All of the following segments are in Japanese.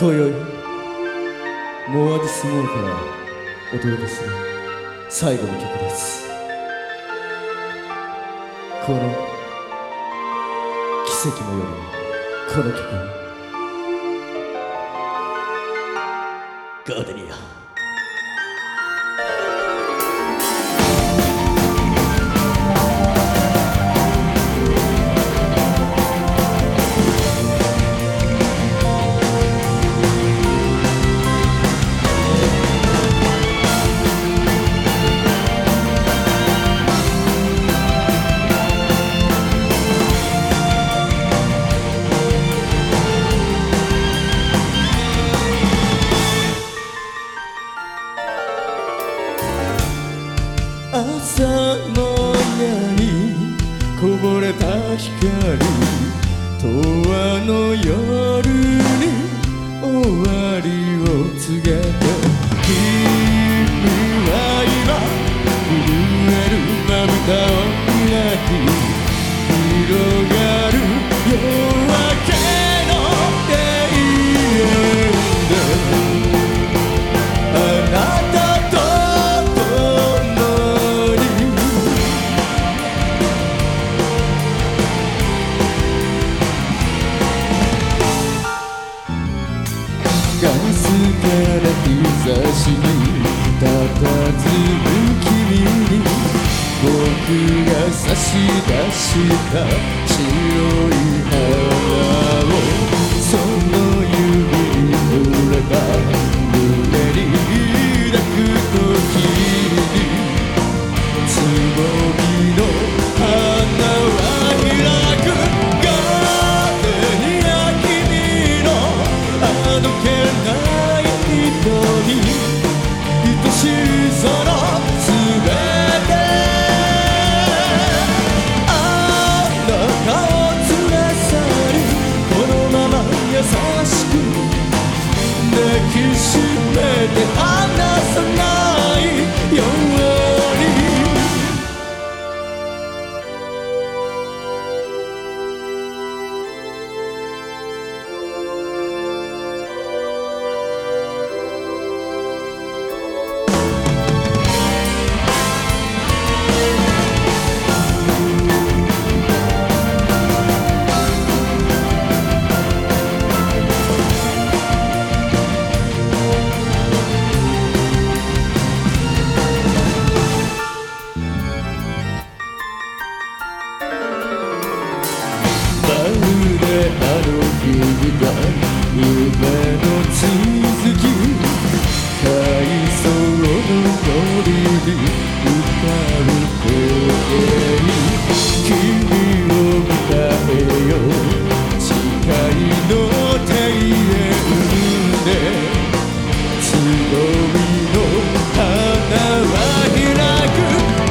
今宵モアディスモールからお届けする最後の曲です。この奇跡のようにこの曲ガーデニア。れた光永遠の夜に終わりを告げて君は今震えるまぶた差し出した白いであの日が夢の続き海藻の森に歌う声に君を迎えよ誓いの庭園でつぼみの花は開く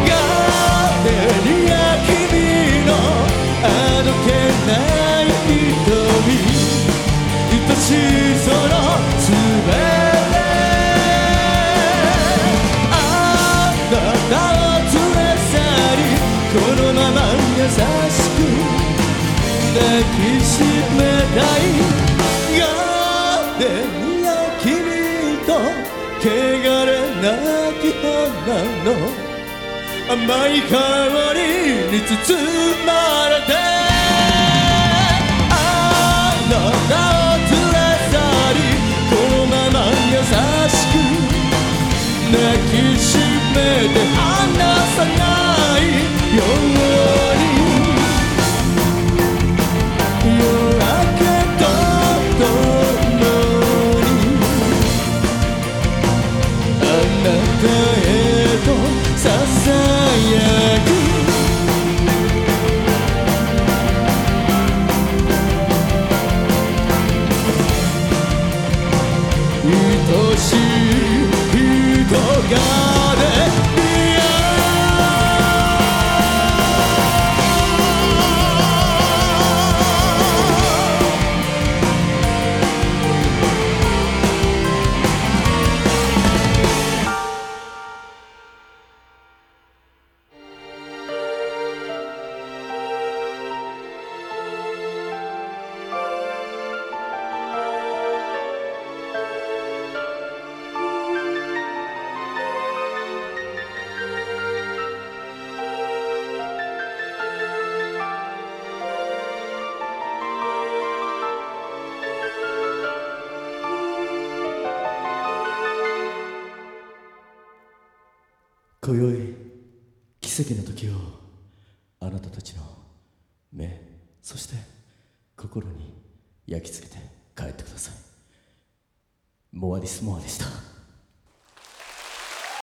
ガーデニア君のあどけないしく抱きしめたいガーデンや君と汚れなき花の甘い香りに包まれてしい人が今宵奇跡の時をあなたたちの目そして心に焼き付けて帰ってください。モアディスモアでした